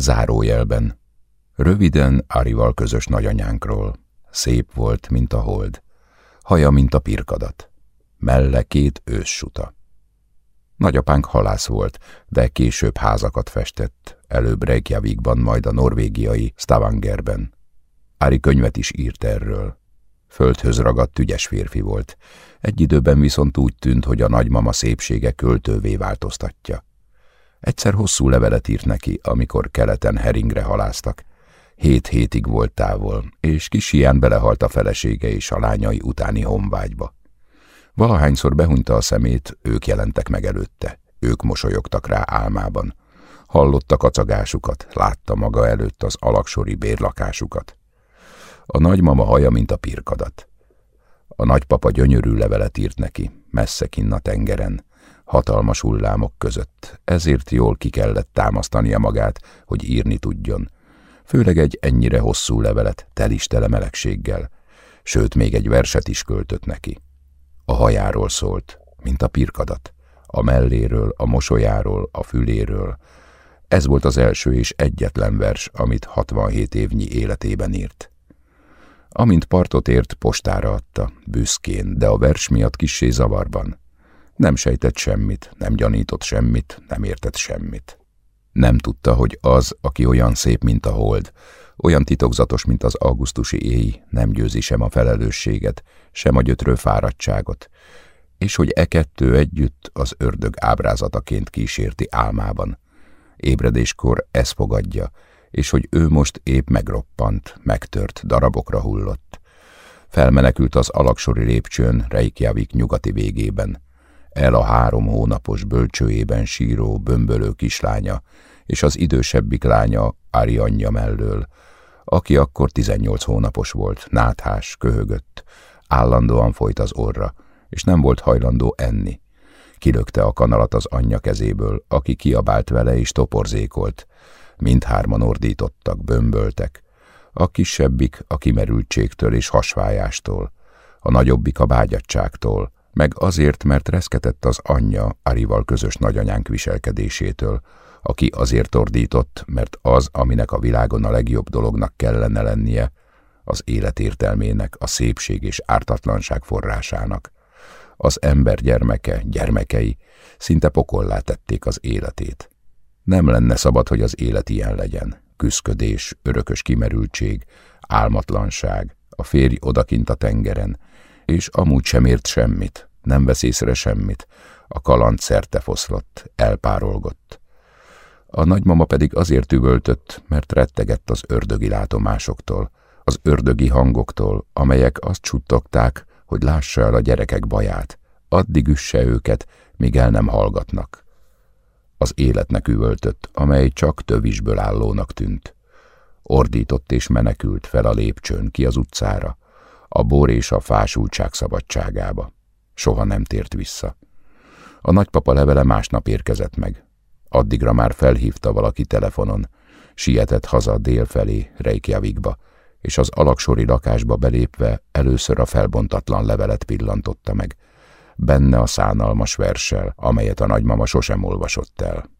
Zárójelben. Röviden Arival közös nagyanyánkról. Szép volt, mint a hold. Haja, mint a pirkadat. Melle két őssuta. Nagyapánk halász volt, de később házakat festett, előbb Reykjavikban, majd a norvégiai Stavangerben. Ári könyvet is írt erről. Földhöz ragadt ügyes férfi volt. Egy időben viszont úgy tűnt, hogy a nagymama szépsége költővé változtatja. Egyszer hosszú levelet írt neki, amikor keleten heringre haláztak. Hét hétig volt távol, és kis hián belehalt a felesége és a lányai utáni honvágyba. Valahányszor behunyta a szemét, ők jelentek meg előtte. Ők mosolyogtak rá álmában. Hallotta kacagásukat, látta maga előtt az alaksori bérlakásukat. A nagymama haja, mint a pirkadat. A nagypapa gyönyörű levelet írt neki, messze kinn a tengeren, hatalmas hullámok között, ezért jól ki kellett támasztania magát, hogy írni tudjon. Főleg egy ennyire hosszú levelet, telistele melegséggel, sőt még egy verset is költött neki. A hajáról szólt, mint a pirkadat, a melléről, a mosolyáról, a füléről. Ez volt az első és egyetlen vers, amit 67 évnyi életében írt. Amint partot ért, postára adta, büszkén, de a vers miatt kissé zavarban. Nem sejtett semmit, nem gyanított semmit, nem értett semmit. Nem tudta, hogy az, aki olyan szép, mint a hold, olyan titokzatos, mint az augusztusi éj, nem győzi sem a felelősséget, sem a gyötrő fáradtságot, és hogy e kettő együtt az ördög ábrázataként kísérti álmában. Ébredéskor ez fogadja, és hogy ő most épp megroppant, megtört, darabokra hullott. Felmenekült az alaksori lépcsőn, Reykjavik nyugati végében. El a három hónapos bölcsőjében síró, bömbölő kislánya, és az idősebbik lánya, Arianya mellől, aki akkor 18 hónapos volt, náthás, köhögött, állandóan folyt az orra, és nem volt hajlandó enni. Kilökte a kanalat az anyja kezéből, aki kiabált vele és toporzékolt. Mindhárman ordítottak, bömböltek. A kisebbik a kimerültségtől és hasvájástól, a nagyobbik a bágyadságtól, meg azért, mert reszketett az anyja Arival közös nagyanyánk viselkedésétől, aki azért ordított, mert az, aminek a világon a legjobb dolognak kellene lennie, az élet értelmének, a szépség és ártatlanság forrásának. Az ember gyermeke, gyermekei szinte pokollá tették az életét. Nem lenne szabad, hogy az élet ilyen legyen. Küszködés, örökös kimerültség, álmatlanság, a férj odakint a tengeren, és amúgy sem ért semmit, nem vesz észre semmit, a kaland szerte foszlott, elpárolgott. A nagymama pedig azért üvöltött, mert rettegett az ördögi látomásoktól, az ördögi hangoktól, amelyek azt csuttogták, hogy lássa el a gyerekek baját, addig üsse őket, míg el nem hallgatnak. Az életnek üvöltött, amely csak tövisből állónak tűnt. Ordított és menekült fel a lépcsőn ki az utcára, a bor és a fásultság szabadságába. Soha nem tért vissza. A nagypapa levele másnap érkezett meg. Addigra már felhívta valaki telefonon, sietett haza dél felé, Reykjavikba, és az alaksori lakásba belépve először a felbontatlan levelet pillantotta meg, benne a szánalmas verssel, amelyet a nagymama sosem olvasott el.